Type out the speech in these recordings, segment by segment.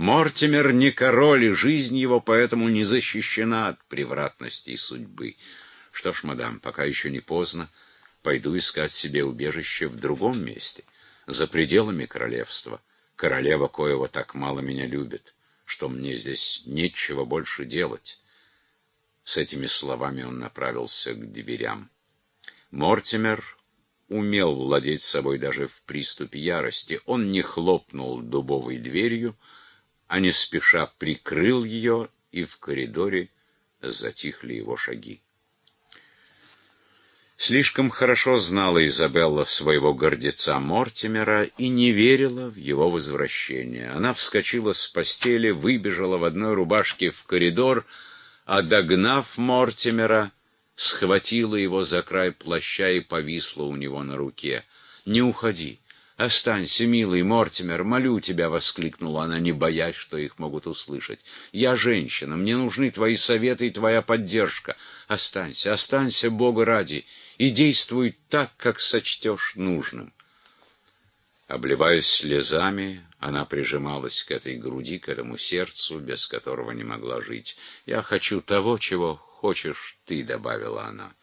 Мортимер не король, и жизнь его поэтому не защищена от превратностей судьбы. Что ж, мадам, пока еще не поздно, пойду искать себе убежище в другом месте, за пределами королевства. Королева Коева так мало меня любит, что мне здесь нечего больше делать. С этими словами он направился к дверям. Мортимер умел владеть собой даже в приступе ярости. Он не хлопнул дубовой дверью, а не спеша прикрыл ее, и в коридоре затихли его шаги. Слишком хорошо знала Изабелла своего гордеца Мортимера и не верила в его возвращение. Она вскочила с постели, выбежала в одной рубашке в коридор, а догнав Мортимера, схватила его за край плаща и повисла у него на руке. «Не уходи! Останься, милый Мортимер, молю тебя!» — воскликнула она, не боясь, что их могут услышать. «Я женщина, мне нужны твои советы и твоя поддержка. Останься, останься, Бога ради, и действуй так, как сочтешь нужным». Обливаясь слезами, она прижималась к этой груди, к этому сердцу, без которого не могла жить. «Я хочу того, чего хочешь ты», — добавила она.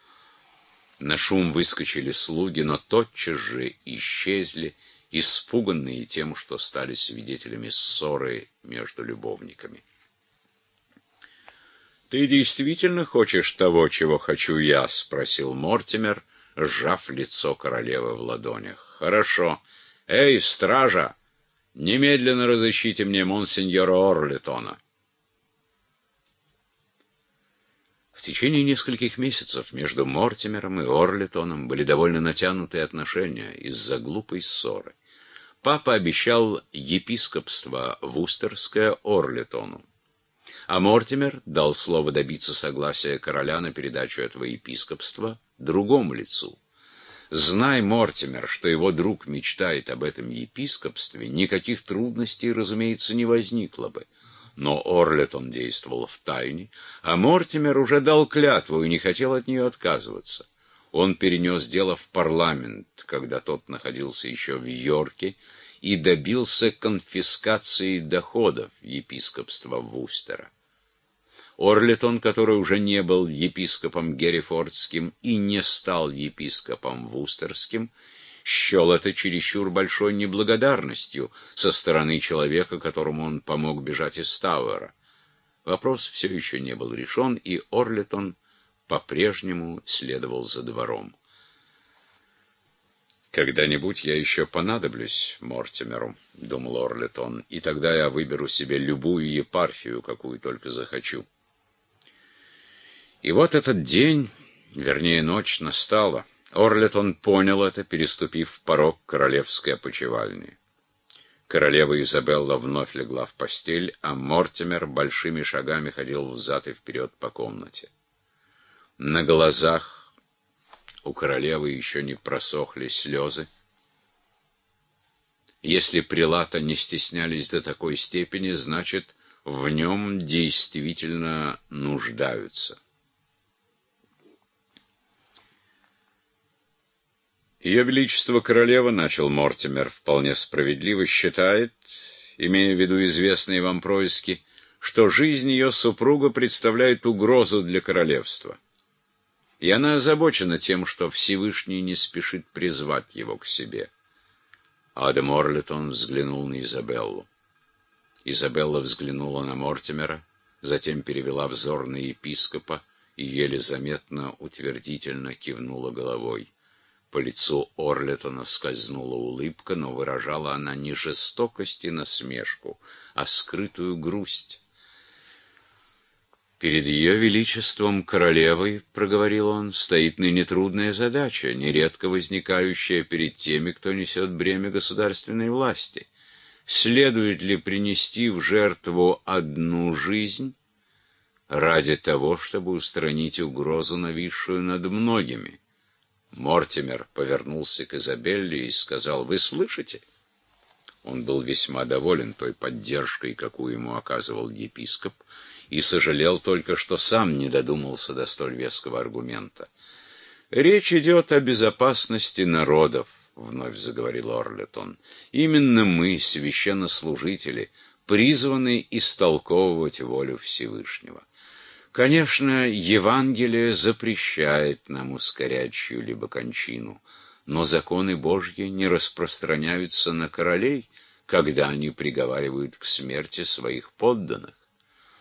На шум выскочили слуги, но тотчас же исчезли, испуганные тем, что стали свидетелями ссоры между любовниками. «Ты действительно хочешь того, чего хочу я?» — спросил Мортимер, сжав лицо королевы в ладонях. «Хорошо. Эй, стража, немедленно разыщите мне монсеньора Орлетона». В течение нескольких месяцев между Мортимером и Орлитоном были довольно натянутые отношения из-за глупой ссоры. Папа обещал епископство Вустерское Орлитону, а Мортимер дал слово добиться согласия короля на передачу этого епископства другому лицу. Знай, Мортимер, что его друг мечтает об этом епископстве, никаких трудностей, разумеется, не возникло бы. Но Орлетон действовал в тайне, а Мортимер уже дал клятву и не хотел от нее отказываться. Он перенес дело в парламент, когда тот находился еще в Йорке, и добился конфискации доходов епископства Вустера. Орлетон, который уже не был епископом Геррифордским и не стал епископом Вустерским, счел это чересчур большой неблагодарностью со стороны человека, которому он помог бежать из Тауэра. Вопрос все еще не был решен, и Орлетон по-прежнему следовал за двором. «Когда-нибудь я еще понадоблюсь Мортимеру», — думал Орлетон, «и тогда я выберу себе любую епархию, какую только захочу». И вот этот день, вернее ночь, настала. Орлетон понял это, переступив порог королевской опочивальни. Королева Изабелла вновь легла в постель, а Мортимер большими шагами ходил взад и вперед по комнате. На глазах у королевы еще не просохли слезы. Если прилата не стеснялись до такой степени, значит, в нем действительно нуждаются. Ее Величество Королева, начал Мортимер, вполне справедливо считает, имея в виду известные вам происки, что жизнь ее супруга представляет угрозу для королевства. И она озабочена тем, что Всевышний не спешит призвать его к себе. Адам Орлетон взглянул на Изабеллу. Изабелла взглянула на Мортимера, затем перевела взор на епископа и еле заметно утвердительно кивнула головой. По лицу Орлетона скользнула улыбка, но выражала она не жестокость и насмешку, а скрытую грусть. «Перед ее величеством королевой, — проговорил он, — стоит ныне трудная задача, нередко возникающая перед теми, кто несет бремя государственной власти. Следует ли принести в жертву одну жизнь ради того, чтобы устранить угрозу, нависшую над многими?» Мортимер повернулся к Изабелле и сказал, «Вы слышите?» Он был весьма доволен той поддержкой, какую ему оказывал епископ, и сожалел только, что сам не додумался до столь веского аргумента. «Речь идет о безопасности народов», — вновь заговорил Орлетон. «Именно мы, священнослужители, призваны истолковывать волю Всевышнего. Конечно, Евангелие запрещает нам ускорять чью-либо кончину, но законы Божьи не распространяются на королей, когда они приговаривают к смерти своих подданных.